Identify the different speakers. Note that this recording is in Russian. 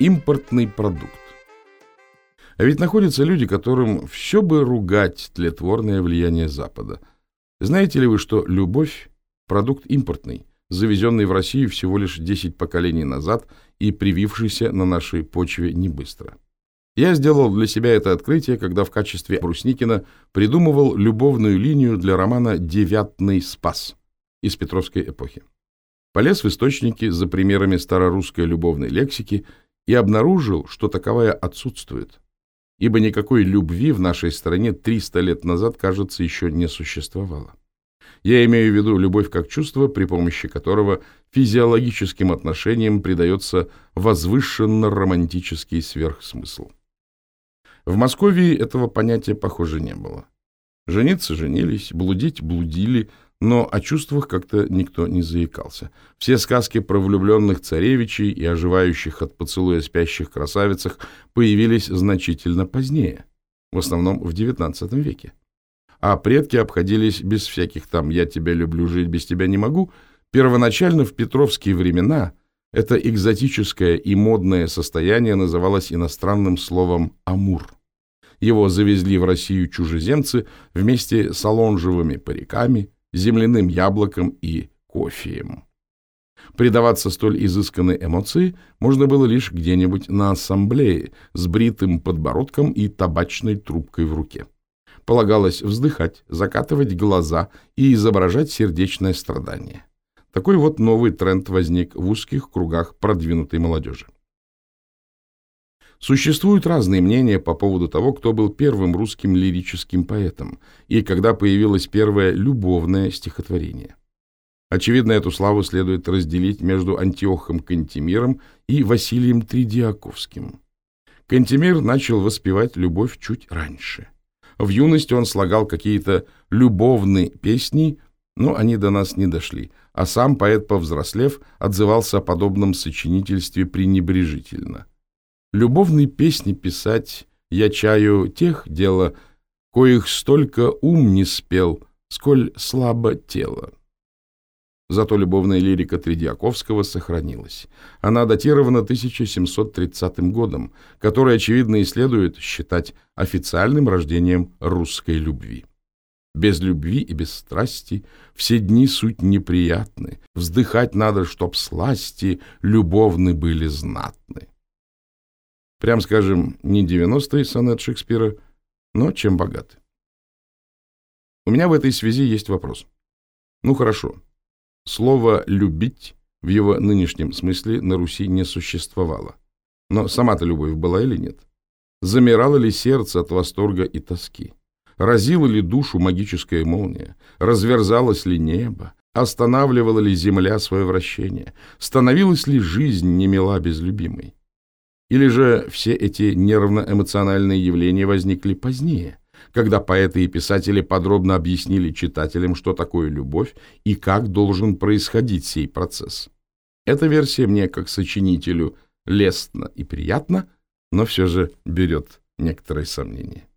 Speaker 1: Импортный продукт. А ведь находятся люди, которым все бы ругать тлетворное влияние Запада. Знаете ли вы, что любовь – продукт импортный, завезенный в Россию всего лишь 10 поколений назад и привившийся на нашей почве не быстро? Я сделал для себя это открытие, когда в качестве Брусникина придумывал любовную линию для романа «Девятный спас» из Петровской эпохи. Полез в источники за примерами старорусской любовной лексики и обнаружил, что таковая отсутствует, ибо никакой любви в нашей стране 300 лет назад, кажется, еще не существовало. Я имею в виду любовь как чувство, при помощи которого физиологическим отношениям придается возвышенно-романтический сверхсмысл. В Москве этого понятия, похоже, не было. Жениться женились, блудить блудили, но о чувствах как-то никто не заикался. Все сказки про влюбленных царевичей и оживающих от поцелуя спящих красавицах появились значительно позднее, в основном в XIX веке. А предки обходились без всяких там «я тебя люблю, жить без тебя не могу». Первоначально в петровские времена это экзотическое и модное состояние называлось иностранным словом «амур». Его завезли в Россию чужеземцы вместе с алонжевыми париками, земляным яблоком и кофеем. Предаваться столь изысканной эмоции можно было лишь где-нибудь на ассамблее с бритым подбородком и табачной трубкой в руке. Полагалось вздыхать, закатывать глаза и изображать сердечное страдание. Такой вот новый тренд возник в узких кругах продвинутой молодежи. Существуют разные мнения по поводу того, кто был первым русским лирическим поэтом и когда появилось первое любовное стихотворение. Очевидно, эту славу следует разделить между Антиохом Кантемиром и Василием Тридиаковским. Кантемир начал воспевать любовь чуть раньше. В юности он слагал какие-то любовные песни, но они до нас не дошли, а сам поэт, повзрослев, отзывался о подобном сочинительстве пренебрежительно. Любовные песни писать я чаю тех дело, коих столько ум не спел, сколь слабо тело. Зато любовная лирика Тредиаковского сохранилась. Она датирована 1730 годом, который, очевидно, и следует считать официальным рождением русской любви. Без любви и без страсти все дни суть неприятны, вздыхать надо, чтоб сласти любовны были знатны. Прям скажем, не 90-й сонет Шекспира, но чем богаты. У меня в этой связи есть вопрос. Ну хорошо, слово «любить» в его нынешнем смысле на Руси не существовало. Но сама-то любовь была или нет? Замирало ли сердце от восторга и тоски? Разила ли душу магическая молния? Разверзалось ли небо? Останавливала ли земля свое вращение? Становилась ли жизнь немила без любимой? Или же все эти нервно-эмоциональные явления возникли позднее, когда поэты и писатели подробно объяснили читателям, что такое любовь и как должен происходить сей процесс. Эта версия мне, как сочинителю, лестна и приятна, но все же берет некоторые сомнения.